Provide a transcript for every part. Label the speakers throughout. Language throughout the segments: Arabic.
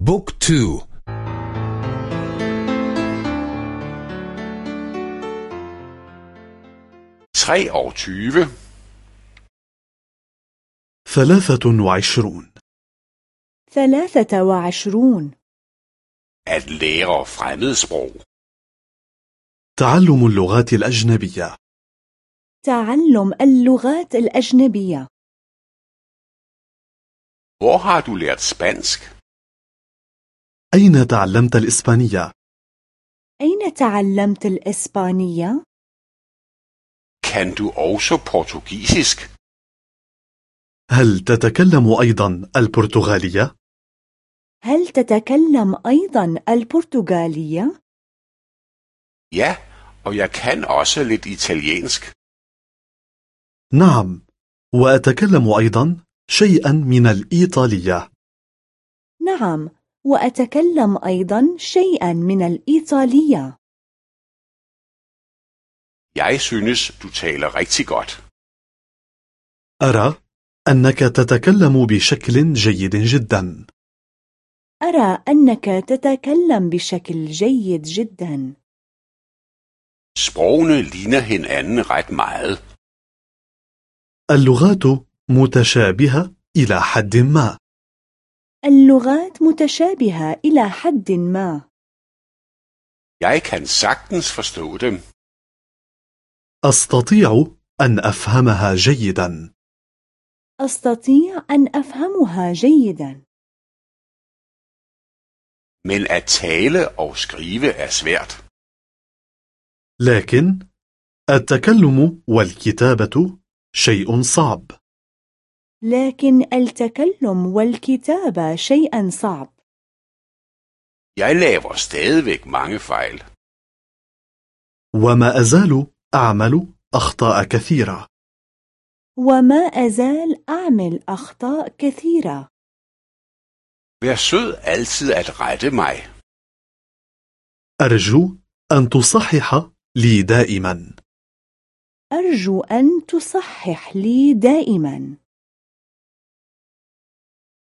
Speaker 1: بوك تو.
Speaker 2: ثلاثة وعشرون.
Speaker 3: ثلاثة وعشرون.
Speaker 4: At lære fremmedsprog.
Speaker 2: تعلم اللغات الأجنبية.
Speaker 3: تعلم اللغات الأجنبية.
Speaker 4: Hvor har du lært spansk?
Speaker 2: أين تعلمت الإسبانية؟
Speaker 3: أين تعلمت الإسبانية؟
Speaker 4: Kan du også portugisisk?
Speaker 2: هل تتكلم أيضا البرتغالية؟
Speaker 3: هل تتكلم أيضا البرتغالية؟
Speaker 4: Ja, og jeg kan også lidt italiensk.
Speaker 2: نعم وأتكلم أيضا شيئا من الإيطالية
Speaker 3: نعم وأتكلم أيضا شيئا من الإيطالية
Speaker 4: Jeg synes, du taler rigtig godt.
Speaker 2: أرى أنك تتكلم بشكل جيد جدا
Speaker 3: أرى أنك تتكلم بشكل جيد جدا
Speaker 4: Sprogene ligner hinanden ret meget.
Speaker 2: اللغات متشابهة إلى حد ما
Speaker 3: اللغات متشابهة إلى حد ما
Speaker 4: Jeg kan sagtens forstå dem.
Speaker 2: أستطيع أن أفهمها جيدا
Speaker 3: أستطيع أن أفهمها جيدا
Speaker 4: Men at tale og skrive er svært.
Speaker 2: لكن التكلم والكتابة شيء صعب
Speaker 3: لكن التكلم والكتابة شيئا صعب.
Speaker 4: Jeg laver stadigvæk mange fejl.
Speaker 2: وما أزال أعمل أخطاء كثيرة.
Speaker 3: وما أزال أعمل أخطاء كثيرة.
Speaker 4: Vær sød altid at rette mig.
Speaker 2: أرجو أن تصحح لي دائما.
Speaker 3: أرجو أن تصحح لي دائما.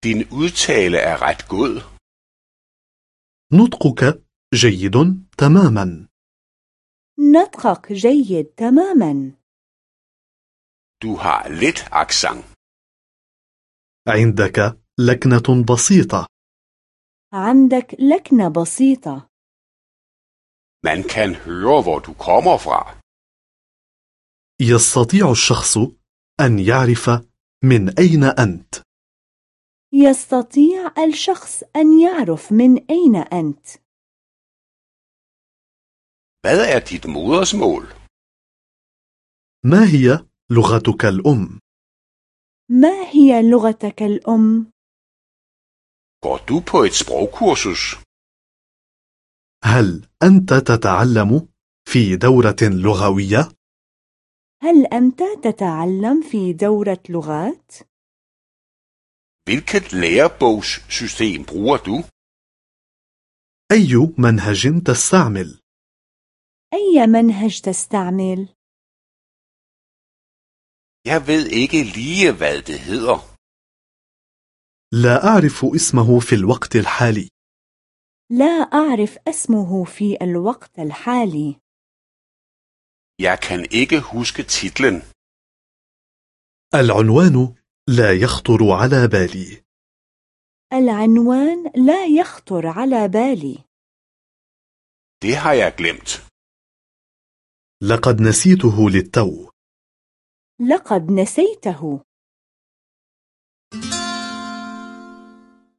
Speaker 4: Din udtale er ret god.
Speaker 2: نطقك جيد تماما
Speaker 3: نطقك جيد تماما
Speaker 4: Du har lidt accent.
Speaker 2: عندك لكنة بسيطة
Speaker 3: عندك لكنة بسيطة
Speaker 4: Man kan høre, hvor du kommer fra.
Speaker 2: يستطيع الشخص أن يعرف من أين أنت
Speaker 3: يستطيع الشخص أن يعرف من أين أنت
Speaker 4: Hvad er dit modersmål?
Speaker 2: ما هي لغتك الأم؟
Speaker 3: ما هي لغتك الأم؟
Speaker 4: Går du på et sprogkursus?
Speaker 2: هل أنت تتعلم في دورة لغوية؟
Speaker 3: هل أنت تتعلم في دورة لغات؟
Speaker 4: Hvilket lærebogssystem bruger du?
Speaker 2: أي منهج تستعمل؟
Speaker 3: أي منهج تستعمل؟
Speaker 4: Jeg ved ikke lige, hvad det hedder.
Speaker 2: لا أعرف اسمه في الوقت الحالي
Speaker 3: لا أعرف اسمه في الوقت الحالي
Speaker 4: Jeg kan ikke huske titlen.
Speaker 2: العنوان لا يخطر على بالي.
Speaker 3: العنوان لا يخطر على بالي.
Speaker 4: Det har jeg glemt.
Speaker 2: لقد نسيته للتو.
Speaker 3: لقد نسيته.